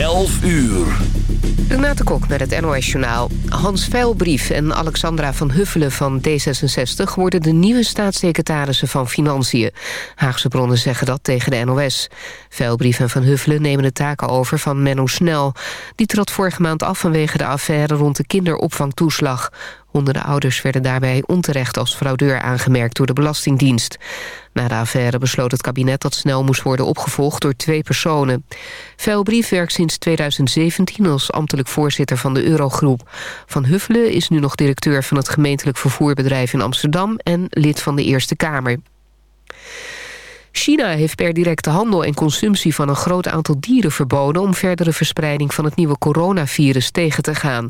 11 uur. Renate Kok met het NOS Journaal. Hans Veilbrief en Alexandra van Huffelen van D66... worden de nieuwe staatssecretarissen van Financiën. Haagse bronnen zeggen dat tegen de NOS. Veilbrief en Van Huffelen nemen de taken over van Menno Snel. Die trad vorige maand af vanwege de affaire rond de kinderopvangtoeslag. Honderden ouders werden daarbij onterecht als fraudeur aangemerkt door de Belastingdienst. Na de affaire besloot het kabinet dat snel moest worden opgevolgd door twee personen. Veilbrief werkt sinds 2017 als ambtelijk voorzitter van de Eurogroep. Van Huffelen is nu nog directeur van het gemeentelijk vervoerbedrijf in Amsterdam en lid van de Eerste Kamer. China heeft per directe handel en consumptie van een groot aantal dieren verboden... om verdere verspreiding van het nieuwe coronavirus tegen te gaan.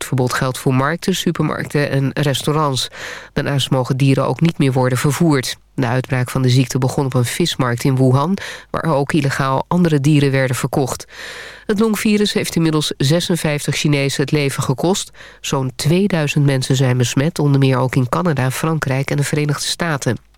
Het verbod geldt voor markten, supermarkten en restaurants. Daarnaast mogen dieren ook niet meer worden vervoerd. De uitbraak van de ziekte begon op een vismarkt in Wuhan... waar ook illegaal andere dieren werden verkocht. Het longvirus heeft inmiddels 56 Chinezen het leven gekost. Zo'n 2000 mensen zijn besmet, onder meer ook in Canada, Frankrijk en de Verenigde Staten.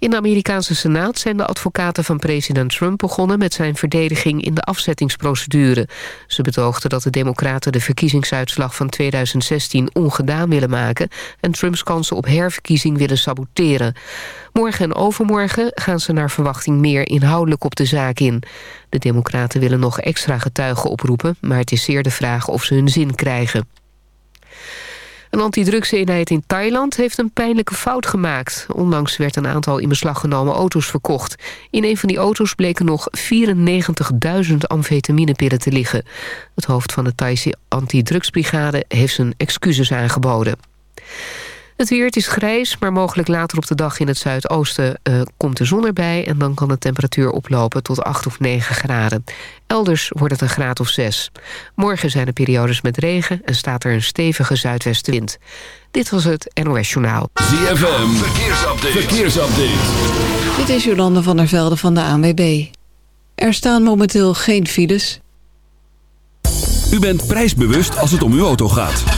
In de Amerikaanse Senaat zijn de advocaten van president Trump begonnen met zijn verdediging in de afzettingsprocedure. Ze betoogden dat de democraten de verkiezingsuitslag van 2016 ongedaan willen maken en Trumps kansen op herverkiezing willen saboteren. Morgen en overmorgen gaan ze naar verwachting meer inhoudelijk op de zaak in. De democraten willen nog extra getuigen oproepen, maar het is zeer de vraag of ze hun zin krijgen. Een antidrugseenheid in Thailand heeft een pijnlijke fout gemaakt. Onlangs werd een aantal in beslag genomen auto's verkocht. In een van die auto's bleken nog 94.000 amfetaminepillen te liggen. Het hoofd van de Thaise antidrugsbrigade heeft zijn excuses aangeboden. Het weer, het is grijs, maar mogelijk later op de dag in het zuidoosten uh, komt de zon erbij... en dan kan de temperatuur oplopen tot 8 of 9 graden. Elders wordt het een graad of 6. Morgen zijn er periodes met regen en staat er een stevige zuidwestenwind. Dit was het NOS Journaal. ZFM, verkeersupdate. verkeersupdate. Dit is Jolande van der Velde van de ANWB. Er staan momenteel geen files. U bent prijsbewust als het om uw auto gaat.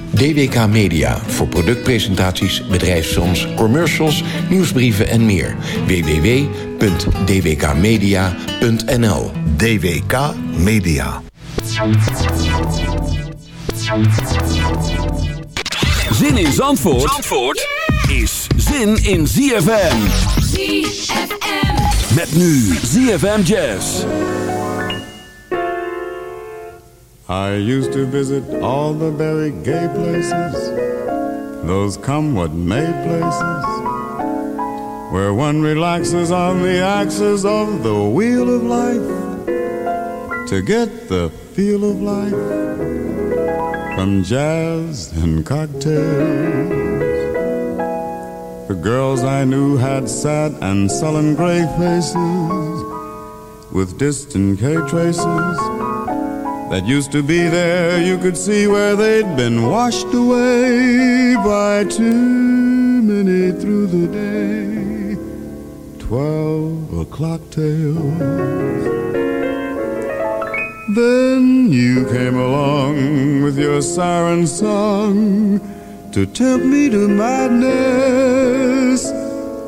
DWK Media voor productpresentaties, bedrijfsfilms, commercials, nieuwsbrieven en meer. www.dwkmedia.nl DWK Media. Zin in Zandvoort, Zandvoort is zin in ZFM. ZFM. Met nu ZFM Jazz. I used to visit all the very gay places, those come what may places, where one relaxes on the axis of the wheel of life to get the feel of life from jazz and cocktails. The girls I knew had sad and sullen gray faces with distant K traces that used to be there. You could see where they'd been washed away by too many through the day. Twelve o'clock tales. Then you came along with your siren song to tempt me to madness.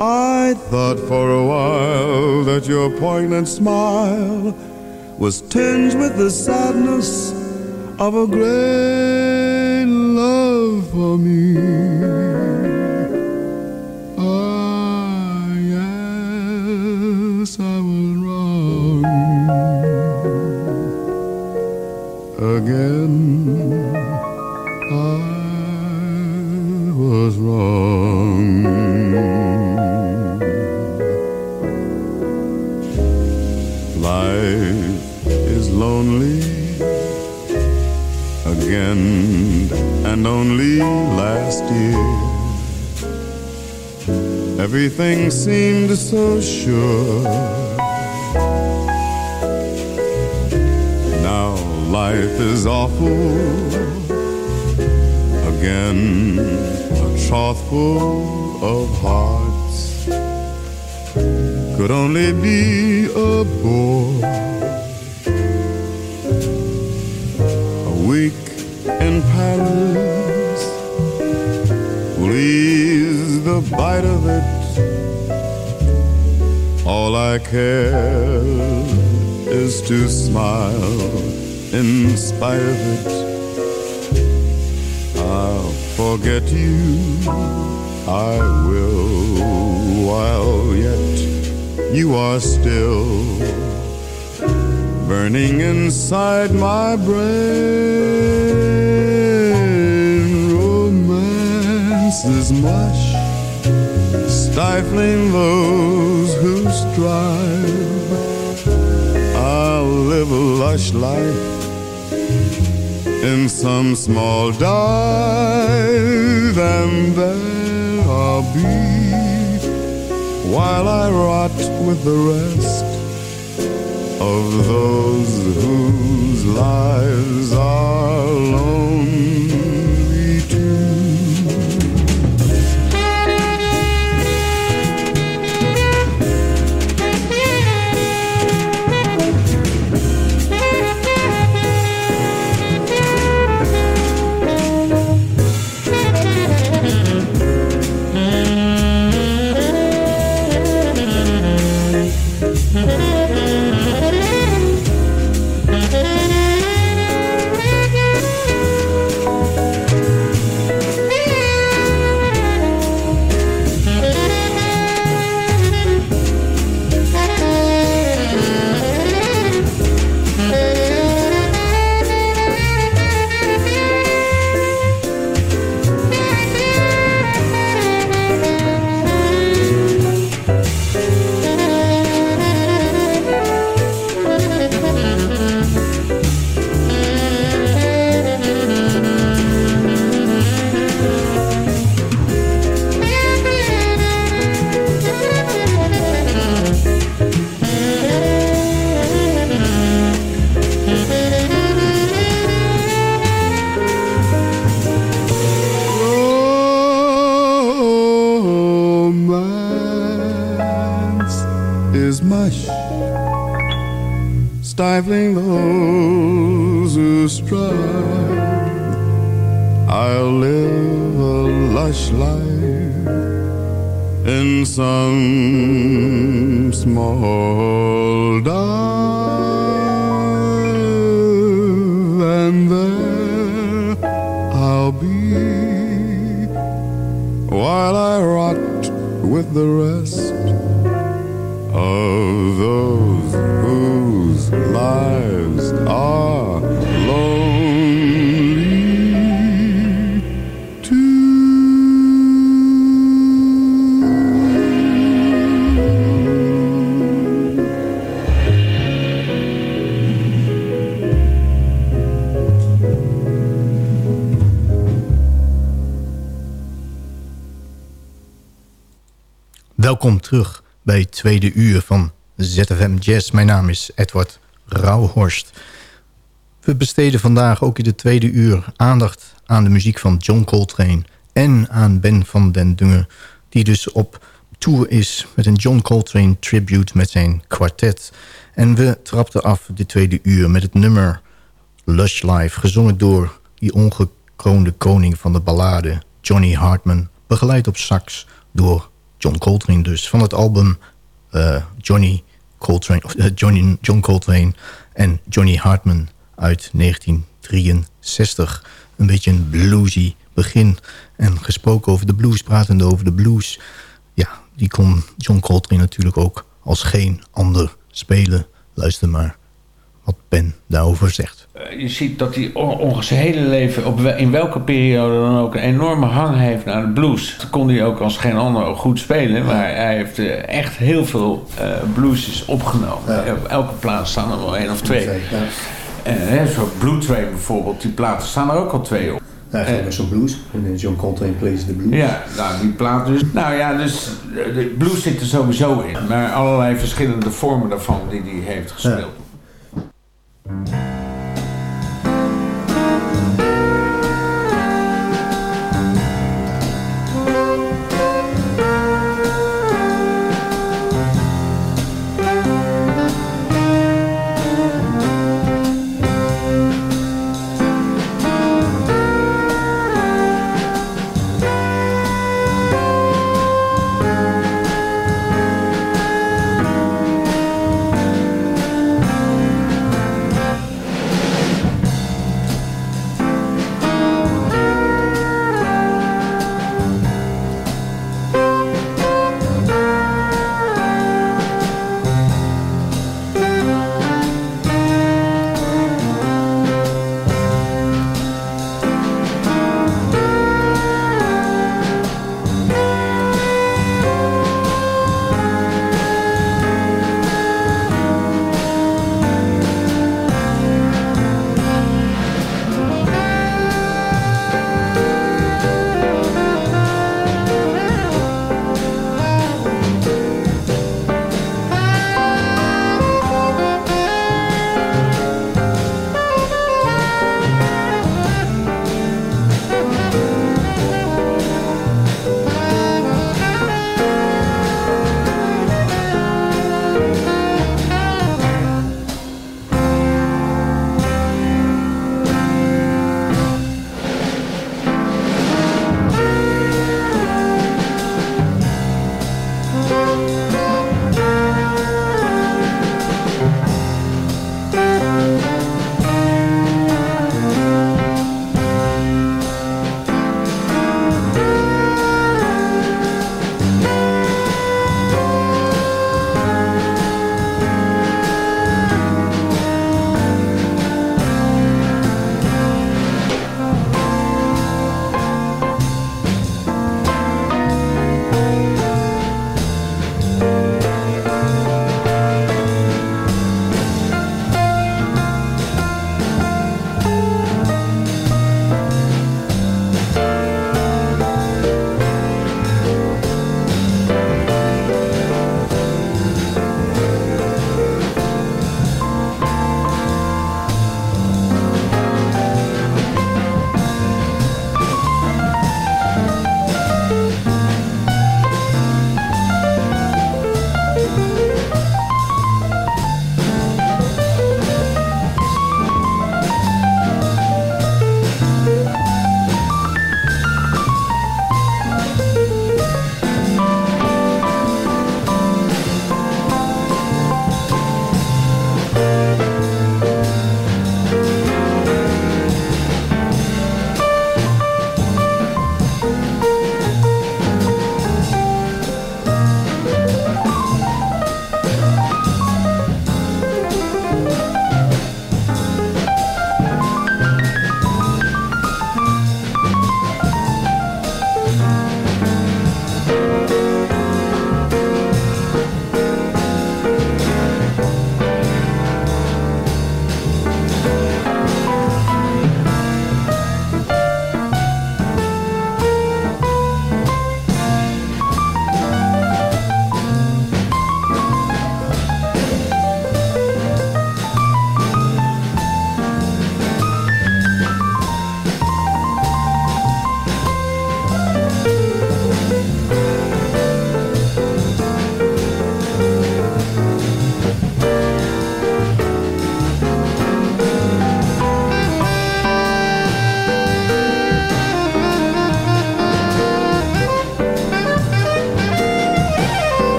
I thought for a while that your poignant smile was tinged with the sadness of a great love for me. Ah, yes, I was wrong again. And only last year. Everything seemed so sure. Now life is awful again, a trough of hearts could only be a bore. A week in Paris bite of it. All I care is to smile in spite of it. I'll forget you, I will, while yet you are still burning inside my brain. Romance is mush, stifling those who strive. I'll live a lush life in some small dive, and there I'll be while I rot with the rest of those whose lives are lonely Welkom terug bij het tweede uur van ZFM Jazz. Mijn naam is Edward Rauhorst. We besteden vandaag ook in de tweede uur aandacht aan de muziek van John Coltrane... en aan Ben van den Dungen, die dus op tour is met een John Coltrane tribute met zijn kwartet. En we trapten af de tweede uur met het nummer Lush Life... gezongen door die ongekroonde koning van de ballade, Johnny Hartman... begeleid op sax door John Coltrane dus. Van het album eh, Johnny Coltrane, of, eh, Johnny, John Coltrane En Johnny Hartman uit 1963. Een beetje een bluesy begin. En gesproken over de blues, pratende over de blues. Ja, die kon John Coltrane natuurlijk ook als geen ander spelen. Luister maar wat Ben daarover zegt. Eh, Je ziet dat hij on- ongeveer zijn hele leven, op in welke periode dan ook, een enorme hang heeft naar de blues. Dat kon hij ook als geen ander goed spelen, maar hij heeft eh, echt heel veel bluesjes opgenomen. Op elke plaats staan er wel één of twee. En hè, zo Blue Train bijvoorbeeld, die platen staan er ook al twee op. Eigenlijk is zo'n blues. En John Coltrane plays the blues. Ja, nou die plaat dus. Nou ja, dus de blues zit er sowieso in. Maar allerlei verschillende vormen daarvan die hij heeft gespeeld.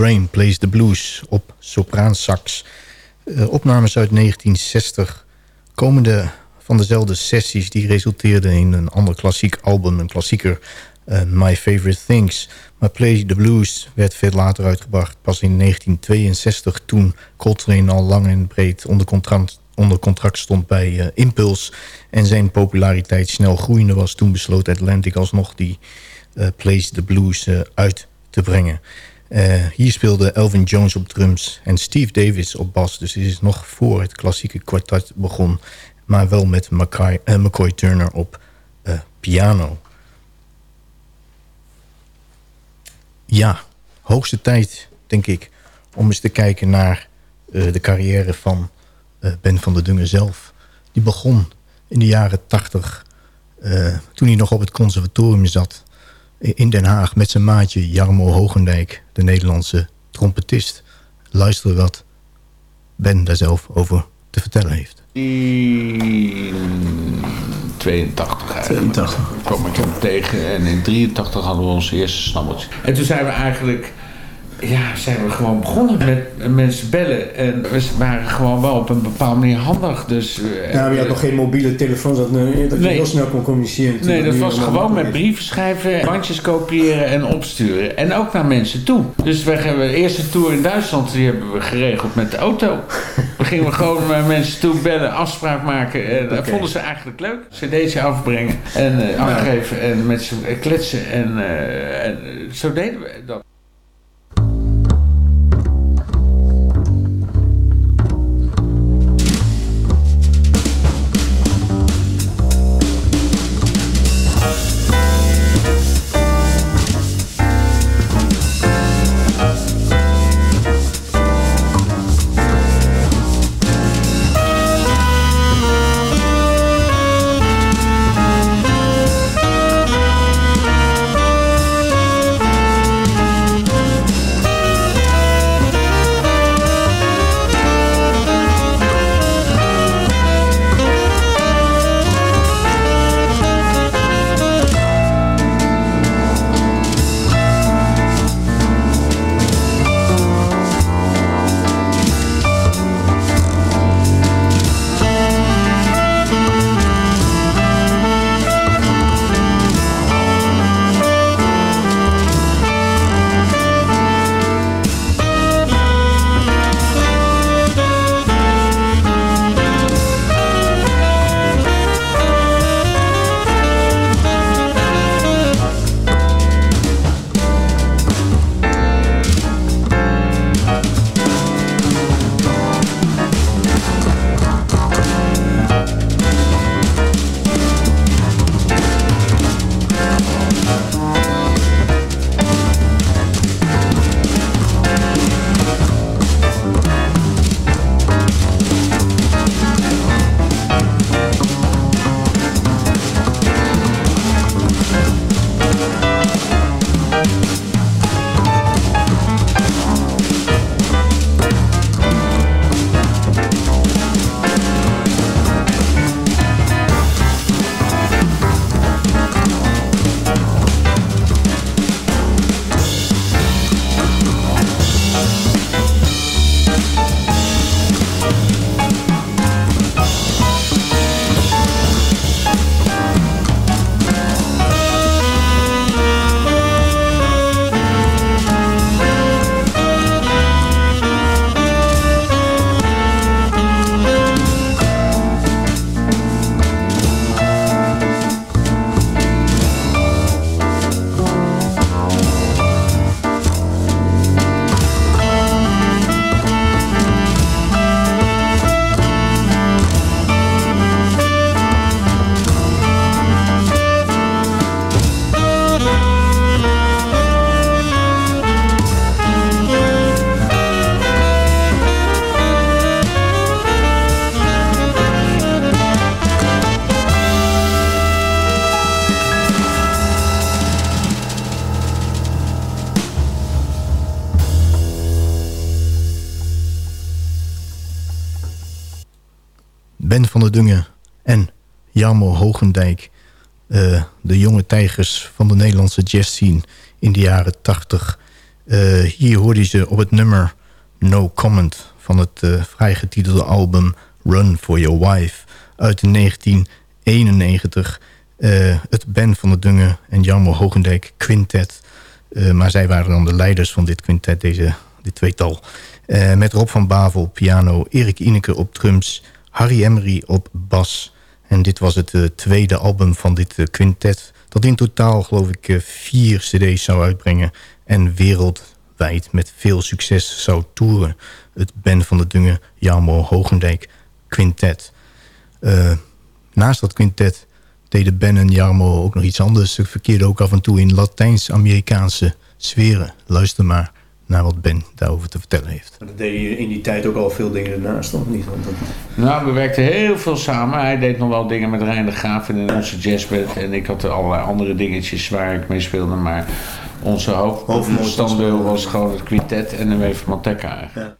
Coltrane Plays the Blues op sopraansax. Uh, opnames uit 1960, komende van dezelfde sessies... die resulteerden in een ander klassiek album, een klassieker... Uh, My Favorite Things. Maar Play the Blues werd veel later uitgebracht. Pas in 1962 toen Coltrane al lang en breed onder contract, onder contract stond bij uh, Impulse... en zijn populariteit snel groeiende was... toen besloot Atlantic alsnog die uh, Plays the Blues uit te brengen. Hier speelde Elvin Jones op drums en Steve Davis op bas. Dus dit is nog voor het klassieke kwartet begon... maar wel met McCoy, McCoy Turner op piano... ja, hoogste tijd, denk ik... om eens te kijken naar de carrière van Ben van der Dungen zelf. Die begon in de jaren tachtig... Toen hij nog op het conservatorium zat... in Den Haag met zijn maatje Jarmo Hogendijk... de Nederlandse trompetist. Luister wat Ben daar zelf over te vertellen heeft. In 82 eigenlijk. 82. kwam ik hem tegen en in 83 hadden we ons eerste snabbeltje. En toen zijn we eigenlijk ja, zijn we gewoon begonnen met mensen bellen. En we waren gewoon wel op een bepaalde manier handig. Dus, uh, ja, maar je had nog geen mobiele telefoon dat, uh, dat je heel snel kon communiceren. Nee, dat was gewoon met brieven schrijven, bandjes kopiëren en opsturen. En ook naar mensen toe. Dus we hebben de eerste tour in Duitsland die hebben we geregeld met de auto. we gingen gewoon naar mensen toe bellen, afspraak maken. En dat vonden ze eigenlijk leuk. CD'tje afbrengen en uh, aangeven en met ze kletsen. En, en zo deden we dat. Ben van der Dungen en Jarmo Hogendijk. Uh, de jonge tijgers van de Nederlandse jazzscene in de jaren 80. Eh, hier hoorde je ze op het nummer No Comment van het uh, vrijgetitelde album Run For Your Wife uit 1991. Uh, het Ben van de Dungen en Jarmo Hogendijk quintet. Maar zij waren dan de leiders van dit quintet, deze, dit tweetal. Met Rob van Bavel op piano, Erik Ineke op drums... Harry Emery op bas. En dit was het tweede album van dit quintet... dat in totaal, geloof ik, vier cd's zou uitbrengen... en wereldwijd met veel succes zou toeren. Het Ben van de Dungen, Jarmo Hogendijk quintet. naast dat quintet deden Ben en Jarmo ook nog iets anders. Ze verkeerden ook af en toe in Latijns-Amerikaanse sferen. Luister maar naar wat Ben daarover te vertellen heeft. Maar dat deed je in die tijd ook al veel dingen ernaast, of niet? Want dat... Nou, we werkten heel veel samen. Hij deed nog wel dingen met Rijn de Graaf in onze jazzband. En ik had allerlei andere dingetjes waar ik mee speelde. Maar onze hoofdstandbeeld was gewoon het quintet en de Wave Manteca. Ja.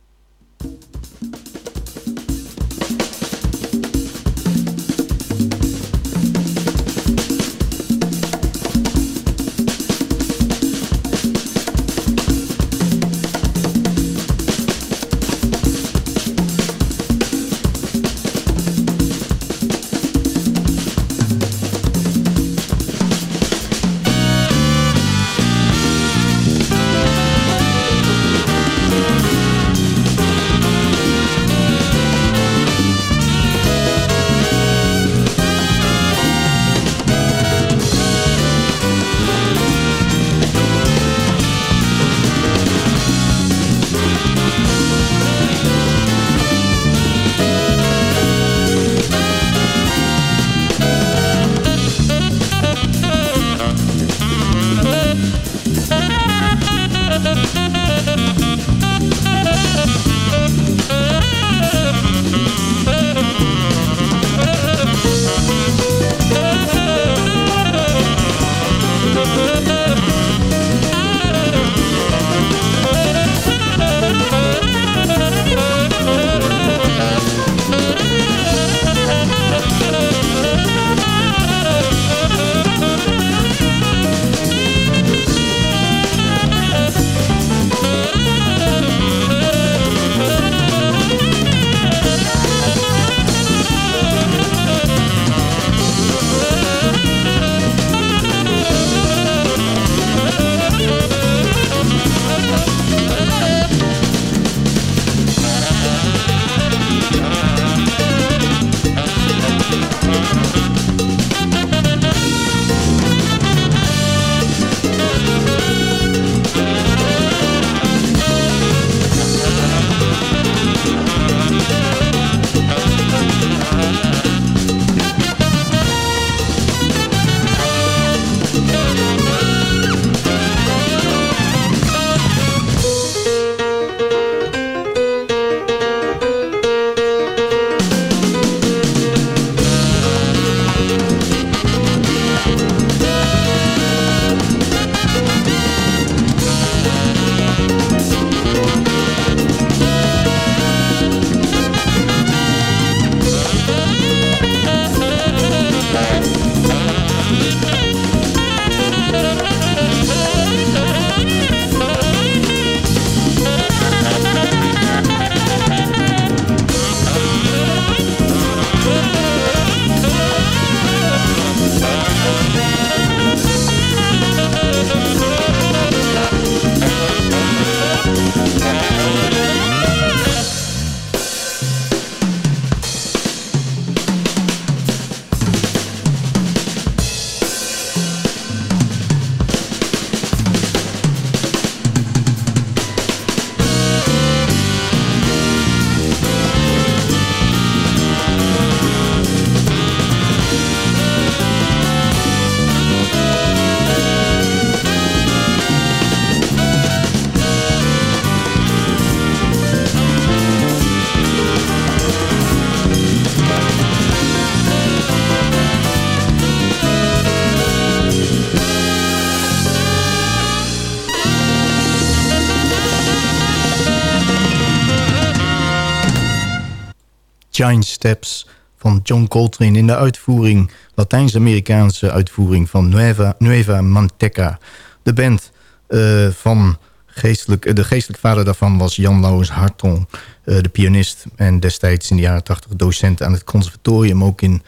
Giant Steps van John Coltrane in de uitvoering, Latijns-Amerikaanse uitvoering van Nueva, Nueva Manteca. De band uh, van geestelijk, de geestelijke vader daarvan was Jan Lauwers Hartong, de pianist... en destijds in de jaren 80 docent aan het conservatorium, ook in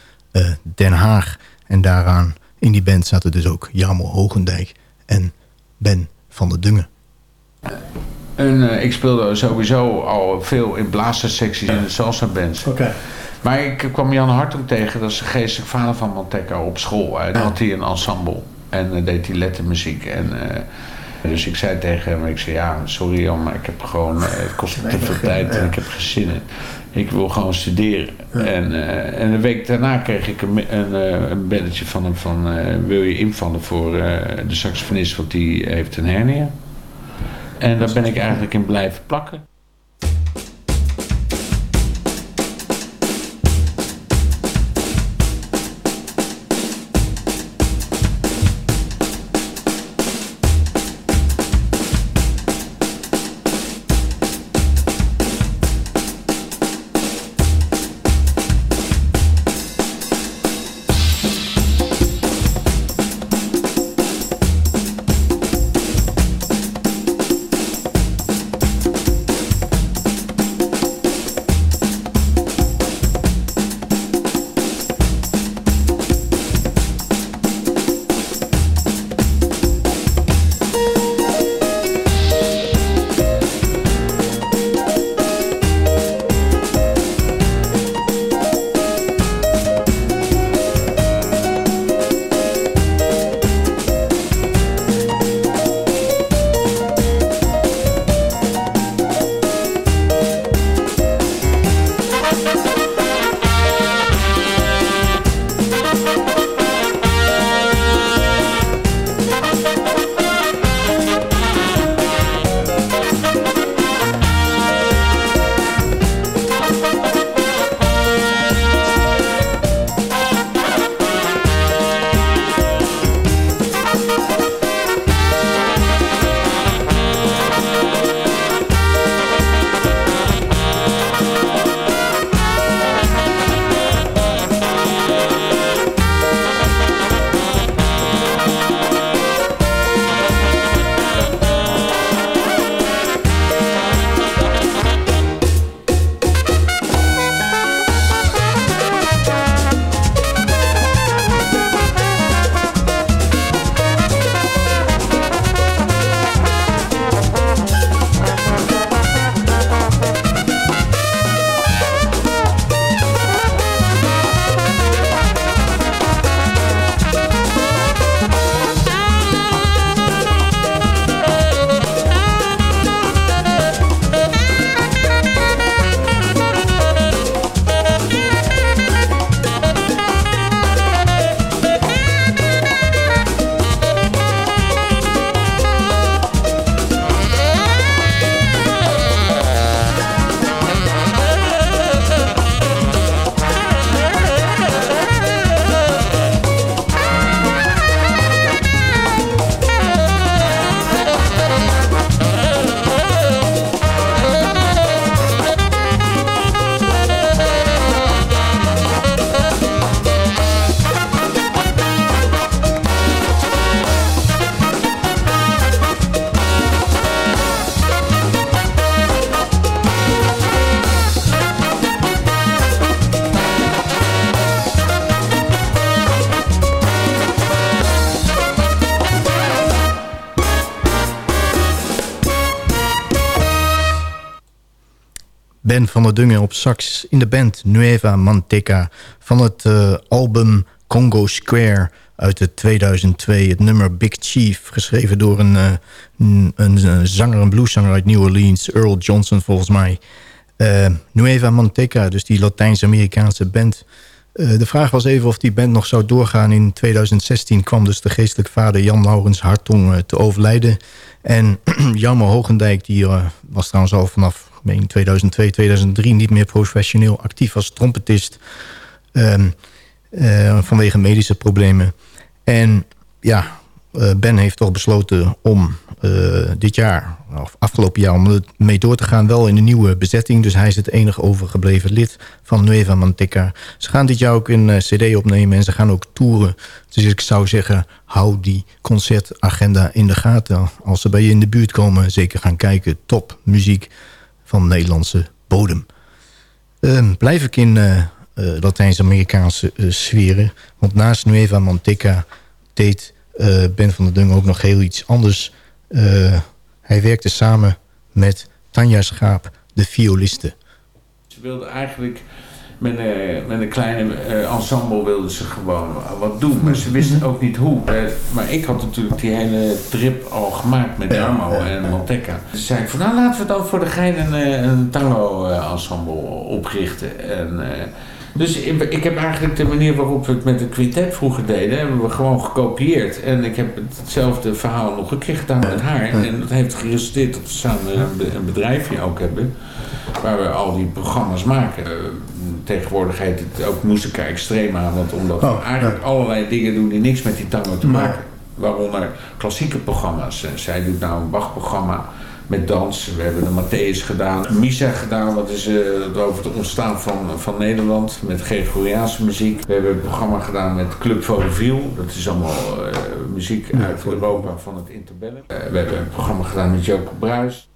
Den Haag. En daaraan in die band zaten dus ook Jamo Hogendijk en Ben van der Dungen. En ik speelde sowieso al veel in blazerssecties in de salsa bands. Maar ik kwam Jan Hartong tegen, dat is de geestelijk vader van Manteca op school. Hij had hij een ensemble en uh, deed hij lettermuziek. En, uh, dus ik zei tegen hem, ik zei ja, sorry Jan, maar ik heb gewoon, het kost me te veel tijd en ik heb geen zin in. Ik wil gewoon studeren. En, en een week daarna kreeg ik een, een, een belletje van hem van, wil je invallen voor de saxofonist, want die heeft een hernia. En daar ben ik eigenlijk in blijven plakken. Ben van der Dungen op sax in de band Nueva Manteca... van het uh, album Congo Square uit het 2002. Het nummer Big Chief, geschreven door een, uh, een, een, zanger, een blueszanger uit New Orleans... Earl Johnson volgens mij. Nueva Manteca, dus die Latijns-Amerikaanse band... de vraag was even of die band nog zou doorgaan. In 2016 kwam dus de geestelijk vader Jan Laurens Hartong te overlijden. En Jammer Hogendijk, die was trouwens al vanaf in 2002, 2003 niet meer professioneel actief als trompetist. Um, uh, vanwege medische problemen. En ja, uh, Ben heeft toch besloten om uh, dit jaar, of afgelopen jaar om mee door te gaan... wel in een nieuwe bezetting. Dus hij is het enige overgebleven lid van Nueva Manteca. Ze gaan dit jaar ook een cd opnemen en ze gaan ook toeren. Dus ik zou zeggen, hou die concertagenda in de gaten. Als ze bij je in de buurt komen, zeker gaan kijken. Top muziek van Nederlandse bodem. Uh, blijf ik in uh, Latijns-Amerikaanse sferen. Want naast Nueva Manteca deed Ben van der Dung ook nog heel iets anders... Hij werkte samen met Tanja Schaap, de violiste. Ze wilde eigenlijk met een, met een kleine ensemble wilde ze gewoon wat doen. Maar ze wisten ook niet hoe. Maar ik had natuurlijk die hele trip al gemaakt met Jarmo en Manteca. Dus zei ik van nou laten we dan voor de gein een, een tango ensemble oprichten. En, dus ik heb eigenlijk de manier waarop we het met het quintet vroeger deden, hebben we gewoon gekopieerd. En ik heb hetzelfde verhaal nog een keer gedaan met haar. En dat heeft geresulteerd dat we samen een bedrijfje ook hebben. Waar we al die programma's maken. Tegenwoordig heet het ook Musica Extrema. Want omdat we eigenlijk allerlei dingen doen die niks met die tango te maken. Waaronder klassieke programma's. Zij doet nou een Bach-programma met dans. We hebben de Matthäus gedaan, Misa gedaan, wat is uh, over het ontstaan van, van Nederland met Gregoriaanse muziek. We hebben een programma gedaan met Club Vaudeville, dat is allemaal uh, muziek uit Europa van het interbellum. Uh, we hebben een programma gedaan met Joke Bruis.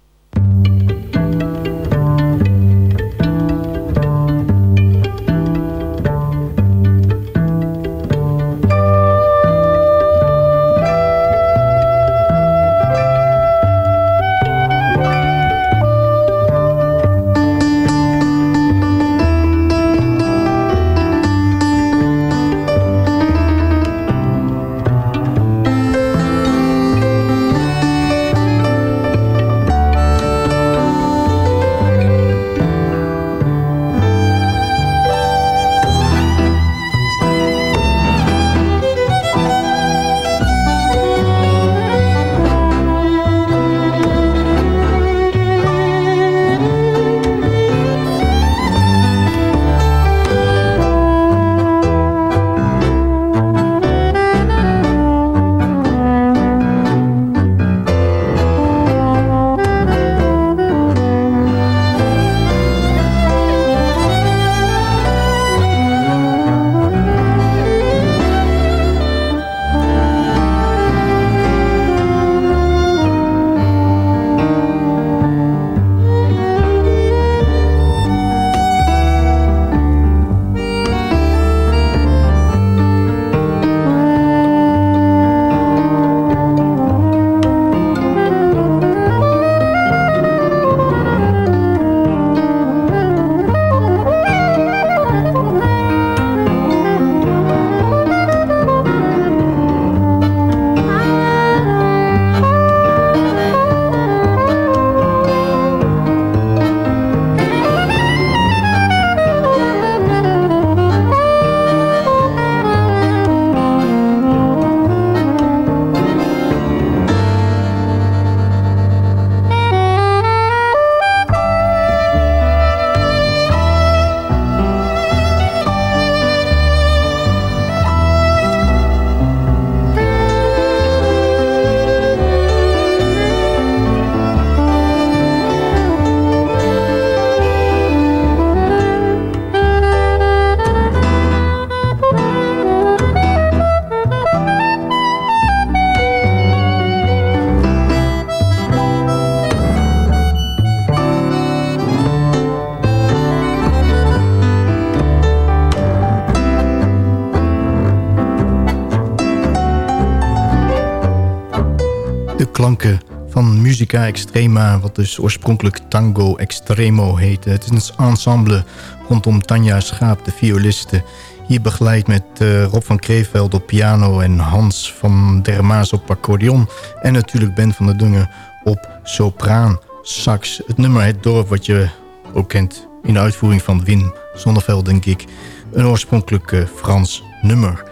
Musica Extrema, wat dus oorspronkelijk Tango Extremo heette. Het is een ensemble rondom Tanja Schaap, de violiste. Hier begeleid met uh, Rob van Kreeveld op piano en Hans van der Maas op accordeon. En natuurlijk Ben van der Dungen op sopraan sax. Het nummer Het Dorp, wat je ook kent in de uitvoering van Wim Zonneveld, denk ik. Een oorspronkelijk uh, Frans nummer.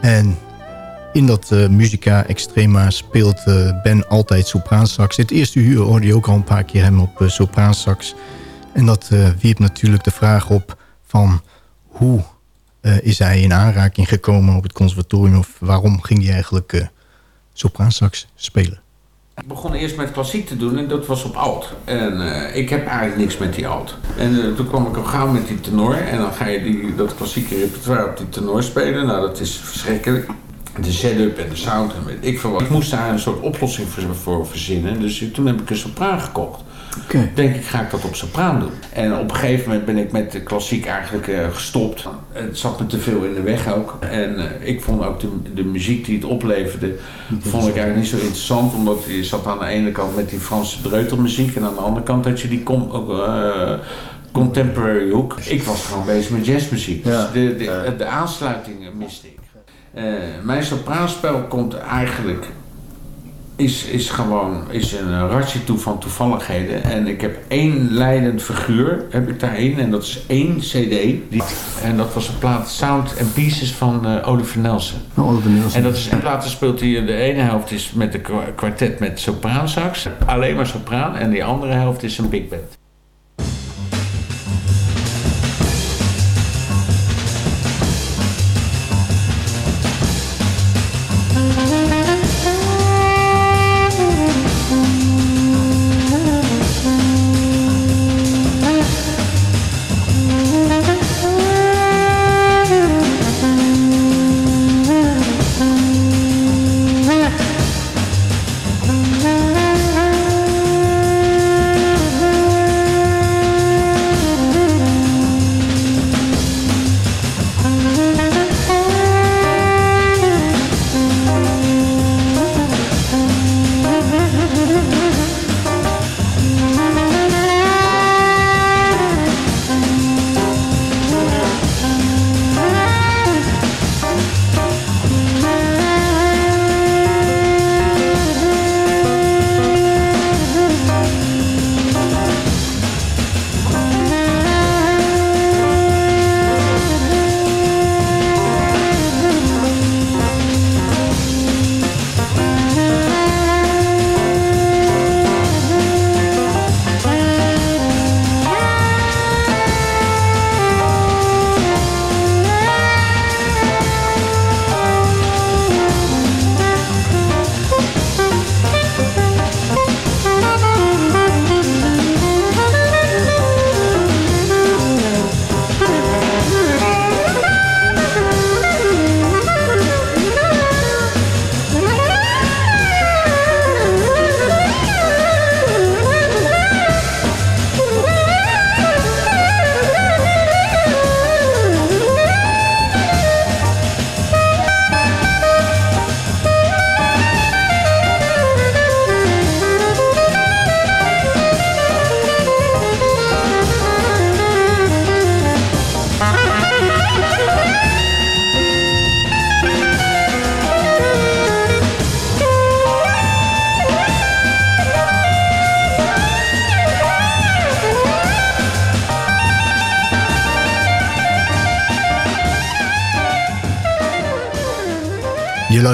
En in dat uh, Musica Extrema speelt uh, Ben altijd sopraansax. Het eerste uur hoorde je ook al een paar keer hem op uh, sopraansax. En dat wierp natuurlijk de vraag op van hoe is hij in aanraking gekomen op het conservatorium... of waarom ging hij eigenlijk sopraansax spelen? Ik begon eerst met klassiek te doen en dat was op alt. En eh, ik heb eigenlijk niks met die alt. En eh, toen kwam ik al gauw met die tenor. En dan ga je die, dat klassieke repertoire op die tenor spelen. Nou, dat is verschrikkelijk. De setup en de sound en weet ik veel wat. Ik moest daar een soort oplossing voor, voor verzinnen. Dus toen heb ik een sopraan gekocht. Denk ik, ga ik dat op sopraan doen. En op een gegeven moment ben ik met de klassiek eigenlijk eh, gestopt. Het zat me te veel in de weg ook. En eh, ik vond ook de, de muziek die het opleverde, vond ik eigenlijk niet zo interessant. Omdat je zat aan de ene kant met die Franse dreutelmuziek. En aan de andere kant had je die com- eh, contemporary hoek. Ik was gewoon bezig met jazzmuziek. Dus de, de, de aansluiting miste ik. Eh, mijn sopraanspel komt eigenlijk is, is gewoon is een ratje toe van toevalligheden. En ik heb één leidend figuur heb ik daarin. En dat is één cd. Die, en dat was een plaat Sound and Pieces van eh, Oliver Nelson. Oliver Nelson. En dat is een plaat die speelt hij. De ene helft is met de kwa- kwartet met sopraansax. Alleen maar sopraan. En die andere helft is een big band.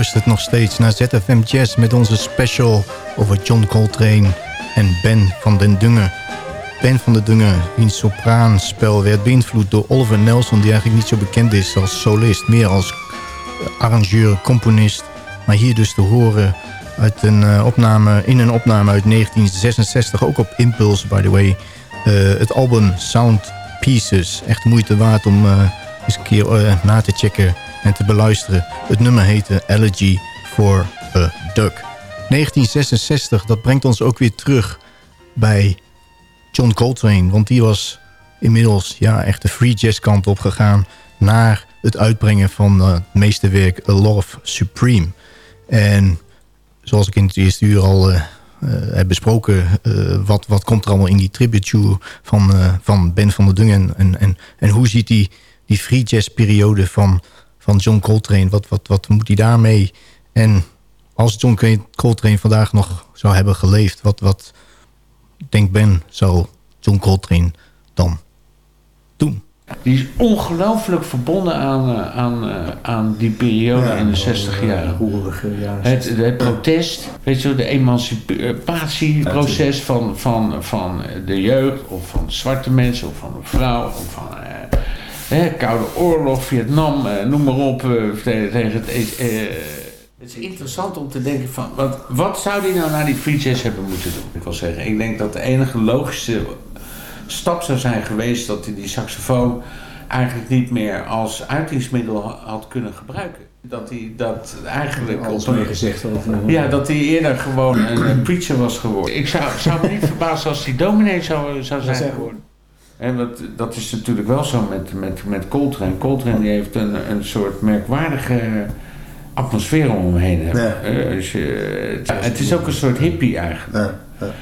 Luistert nog steeds naar ZFM Jazz met onze special over John Coltrane en Ben van den Dungen. Ben van den Dungen, wiens sopraanspel werd beïnvloed door Oliver Nelson... die eigenlijk niet zo bekend is als solist, meer als arrangeur, componist. Maar hier dus te horen uit een, eh, opname, in een opname uit 1966, ook op Impulse, by the way. Eh, het album Sound Pieces. Echt moeite waard om eh, eens een keer eh, na te checken en te beluisteren. Het nummer heette Elegy for a Duck. 1966, dat brengt ons ook weer terug bij John Coltrane. Want die was inmiddels ja, echt de free jazz kant op gegaan... naar het uitbrengen van eh, het meesterwerk A Love Supreme. En zoals ik in het eerste uur al eh, heb besproken... wat, wat komt er allemaal in die tribute van, van Ben van der Dungen... En, en, en hoe ziet die, die free jazz periode van, van John Coltrane... Wat, wat, wat moet hij daarmee? En als John Coltrane vandaag nog zou hebben geleefd... wat, wat denkt Ben zou John Coltrane dan doen? Die is ongelooflijk verbonden aan, eh, aan, eh, aan die periode in de 60 jaar. Het, het protest, weet je, wel, de emancipatieproces van, van, van de jeugd, of van zwarte mensen, of van een vrouw, of van eh, hè, Koude Oorlog, Vietnam, eh, noem maar op, eh, tegen, het. eh, Het is interessant om te denken van, wat, wat zou die nou naar die free jazz hebben moeten doen? Ik wil zeggen, ik denk dat de enige logische stap zou zijn geweest dat hij die saxofoon eigenlijk niet meer als uitingsmiddel ha- had kunnen gebruiken. Dat hij dat eigenlijk meer gezegd. Eh, ja, dat hij eerder gewoon een, preacher was geworden. Ik zou, zou me niet verbazen als hij dominee zou, zou zijn zijn. geworden. En wat, dat is natuurlijk wel zo met, met, met Coltrane. Coltrane die heeft een, een soort merkwaardige atmosfeer om hem heen. hebben. Ja. Eh, als je- het, het is ook een soort hippie eigenlijk. Ja, ja.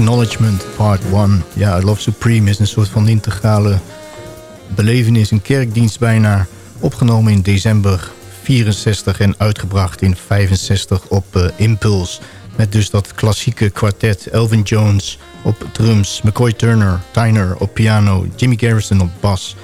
Acknowledgement Part 1. Ja, Love Supreme is een soort van integrale belevenis. Een kerkdienst bijna. Opgenomen in december 64 en uitgebracht in 65 op uh, Impulse. Met dus dat klassieke kwartet. Elvin Jones op drums. McCoy Turner, Tyner op piano. Jimmy Garrison op bas.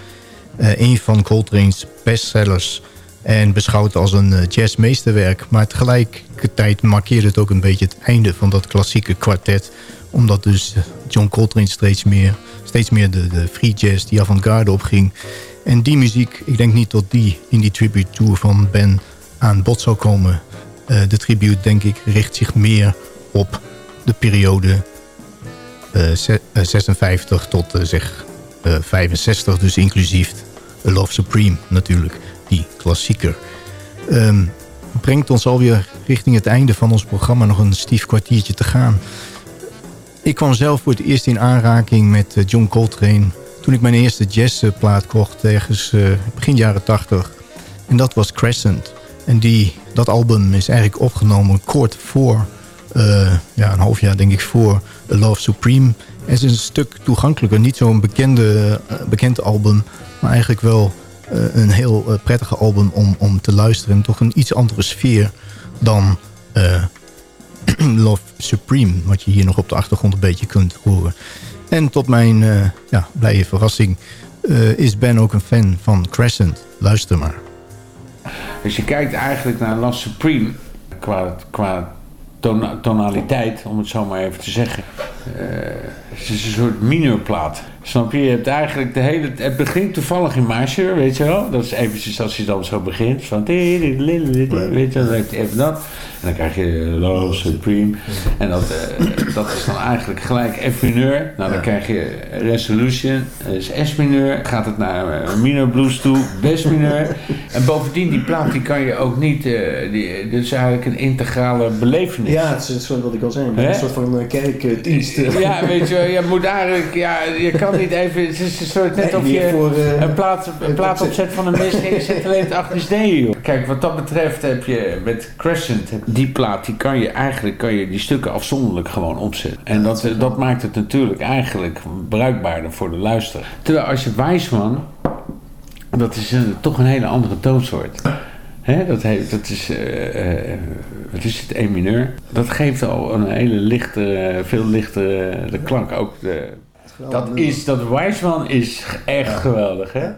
Uh, een van Coltrane's bestsellers. En beschouwd als een uh, jazzmeesterwerk. Maar tegelijkertijd markeerde het ook een beetje het einde van dat klassieke kwartet. Omdat dus John Coltrane steeds meer, steeds meer de, de free jazz, die avant-garde opging. En die muziek, ik denk niet dat die in die tribute tour van Ben aan bod zou komen. Uh, de tribute, denk ik, richt zich meer op de periode uh, 56 tot zeg 65. Dus inclusief Love Supreme natuurlijk die klassieker. Um, brengt ons alweer richting het einde van ons programma nog een stief kwartiertje te gaan. Ik kwam zelf voor het eerst in aanraking met John Coltrane... toen ik mijn eerste jazzplaat kocht ergens uh, begin jaren 80. En dat was Crescent. En die, dat album is eigenlijk opgenomen kort voor... Uh, ja, een half jaar denk ik voor Love Supreme. Het is een stuk toegankelijker. Niet zo'n bekende, bekend album, maar eigenlijk wel een heel prettige album om, om te luisteren. Toch een iets andere sfeer dan Love Supreme. Wat je hier nog op de achtergrond een beetje kunt horen. En tot mijn ja, blije verrassing is Ben ook een fan van Crescent. Luister maar. Dus je kijkt eigenlijk naar Love Supreme qua, qua ton tonaliteit, om het zo maar even te zeggen. Het is een soort mineurplaat. Snap je? Je hebt eigenlijk de hele... Het begint toevallig in major, weet je wel. Dat is eventjes als je dan zo begint. Van... Weet je, dan heb je even dat. En dan krijg je Love Supreme. En dat, uh, dat is dan eigenlijk gelijk F mineur. Nou, dan krijg je Resolution. Dat is S mineur. Gaat het naar uh, minor blues toe. Bes mineur. En bovendien, die plaat die kan je ook niet... Uh, die, dit is eigenlijk een integrale belevenis. Ja, het is wat ik al zei. Een soort van kerkdienst. ja, weet je je moet eigenlijk... Ja, je kan niet even... Het is een soort net of je voor, uh, een plaat, een plaat opzet van een mis en je zet alleen het achter Kijk, wat dat betreft heb je met Crescent... Die plaat, die kan je eigenlijk kan je die stukken afzonderlijk gewoon opzetten. En dat, dat maakt het natuurlijk eigenlijk bruikbaarder voor de luisteraar. Terwijl als je Wijsman... Dat is een, toch een hele andere toonsoort. Dat, heeft, dat is, uh, uh, wat is het, E mineur. Dat geeft al een hele lichte, veel lichtere klank. Ook de, dat is, dat Weisman is echt ja. geweldig, hè?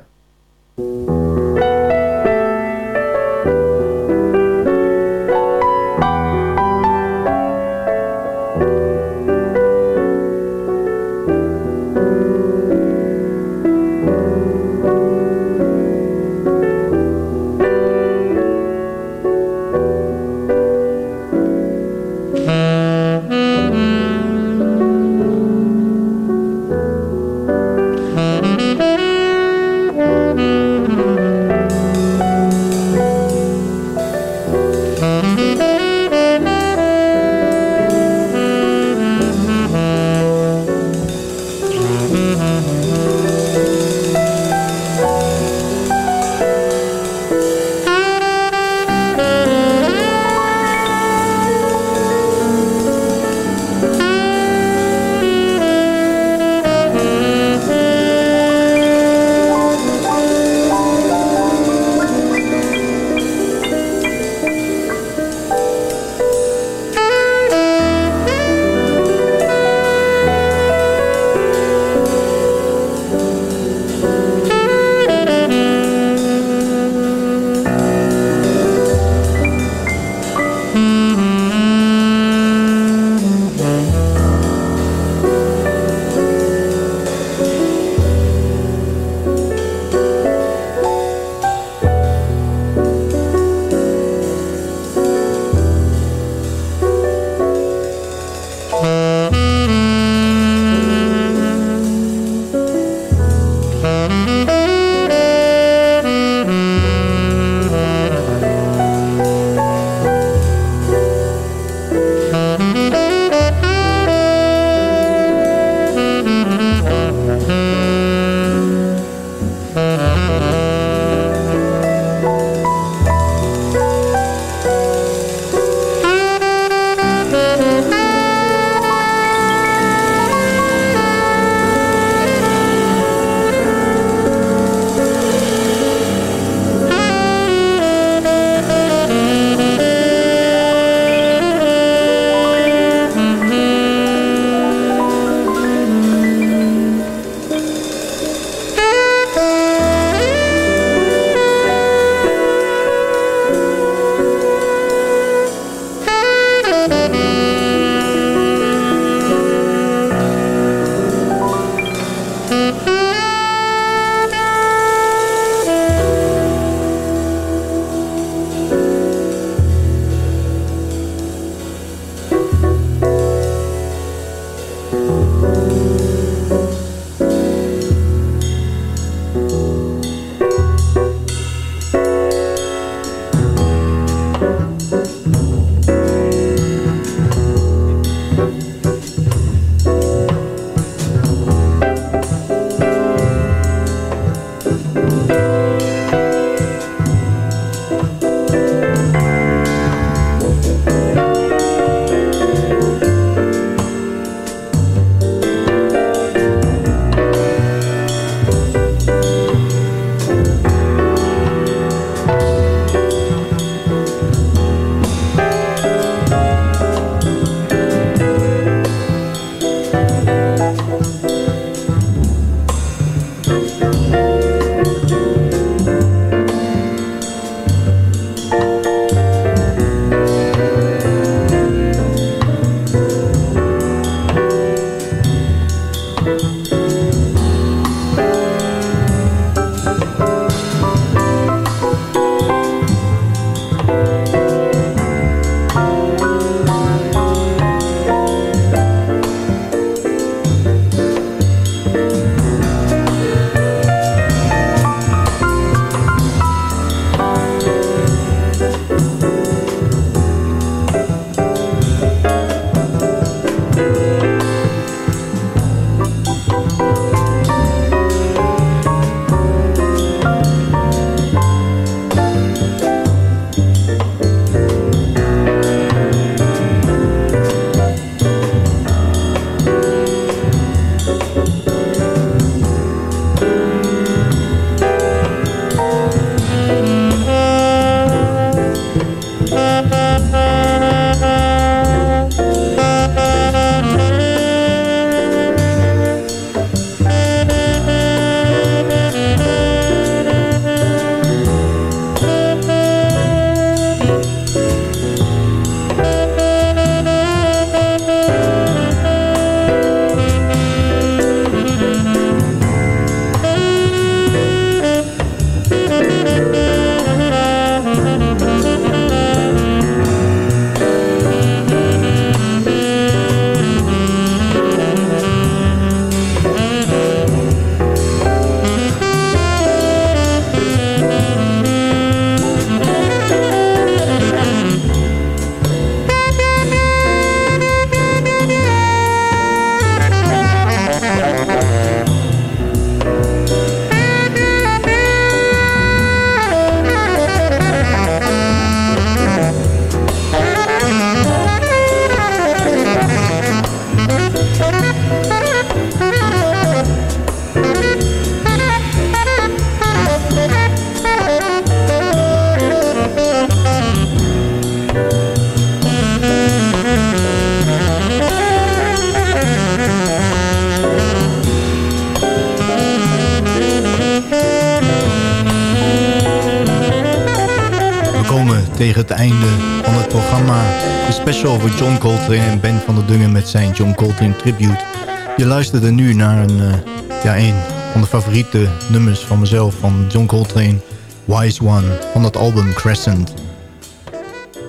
Special over John Coltrane en Ben van der Dungen met zijn John Coltrane Tribute. Je luisterde nu naar een, uh, ja, een van de favoriete nummers van mezelf van John Coltrane, Wise One, van het album Crescent.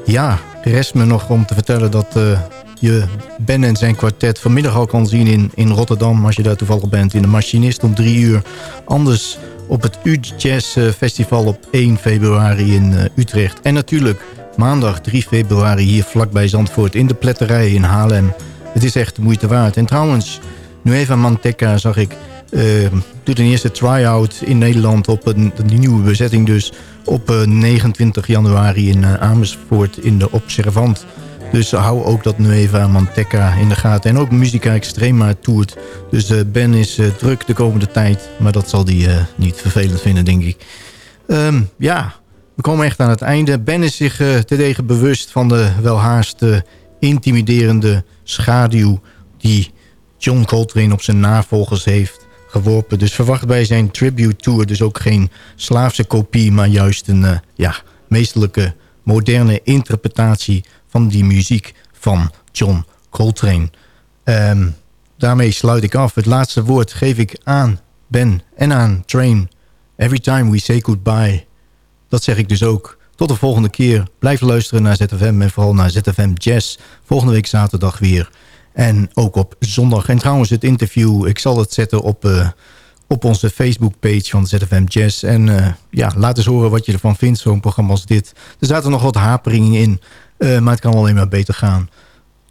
Ja, rest me nog om te vertellen dat uh, je Ben en zijn kwartet vanmiddag al kan zien in, in Rotterdam... als je daar toevallig bent, in de Machinist om drie uur. Anders op het U-Jazz eh, Festival op 1 februari in Utrecht. En natuurlijk maandag 3 februari hier vlakbij Zandvoort in de Pletterij in Haarlem. Het is echt de moeite waard. En trouwens, Nueva Manteca zag ik... Uh, doet een eerste try-out in Nederland op een, nieuwe bezetting dus... op 29 januari in Amersfoort in de Observant... Dus hou ook dat Nueva Manteca in de gaten. En ook Musica Extrema toert. Dus uh, Ben is druk de komende tijd. Maar dat zal hij niet vervelend vinden, denk ik. Um, ja, we komen echt aan het einde. Ben is zich terdege bewust van de welhaast intimiderende schaduw... die John Coltrane op zijn navolgers heeft geworpen. Dus verwacht bij zijn tribute tour dus ook geen slaafse kopie... maar juist een ja, meesterlijke moderne interpretatie van die muziek van John Coltrane. Um, daarmee sluit ik af. Het laatste woord geef ik aan Ben en aan Train. Every time we say goodbye. Dat zeg ik dus ook. Tot de volgende keer. Blijf luisteren naar ZFM en vooral naar ZFM Jazz. Volgende week zaterdag weer. En ook op zondag. En trouwens het interview, ik zal het zetten op, uh, op onze Facebook-page van ZFM Jazz. En uh, ja, laat eens horen wat je ervan vindt, zo'n programma als dit. Er zaten nog wat haperingen in. Uh, maar het kan alleen maar beter gaan.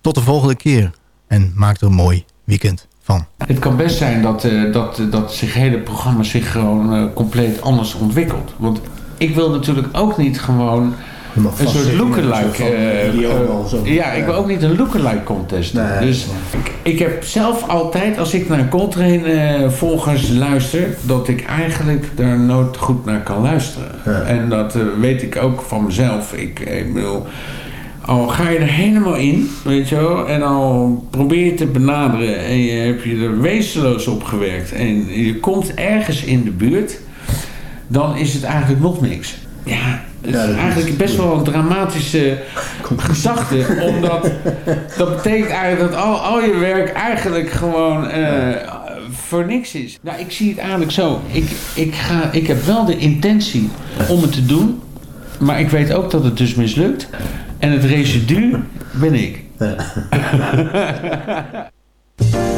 Tot de volgende keer. En maak er een mooi weekend van. Het kan best zijn dat, dat, dat zich hele programma zich gewoon compleet anders ontwikkelt. Want ik wil natuurlijk ook niet gewoon een soort lookalike. Uh, ja, ik wil ook niet een lookalike contest. Nee, dus ik, ik, heb zelf altijd, als ik naar Coltrane volgers luister, dat ik eigenlijk daar nooit goed naar kan luisteren. Ja. En dat weet ik ook van mezelf. Ik, ik bedoel al ga je er helemaal in, weet je wel, en al probeer je te benaderen en je heb je er wezenloos op gewerkt en je komt ergens in de buurt, dan is het eigenlijk nog niks. Ja, het is eigenlijk best wel een dramatische gedachte, omdat dat betekent eigenlijk dat al, al je werk eigenlijk gewoon uh, voor niks is. Nou, ik zie het eigenlijk zo. Ik, ik, ga, ik heb wel de intentie om het te doen, maar ik weet ook dat het dus mislukt. En het residu ben ik. Ja.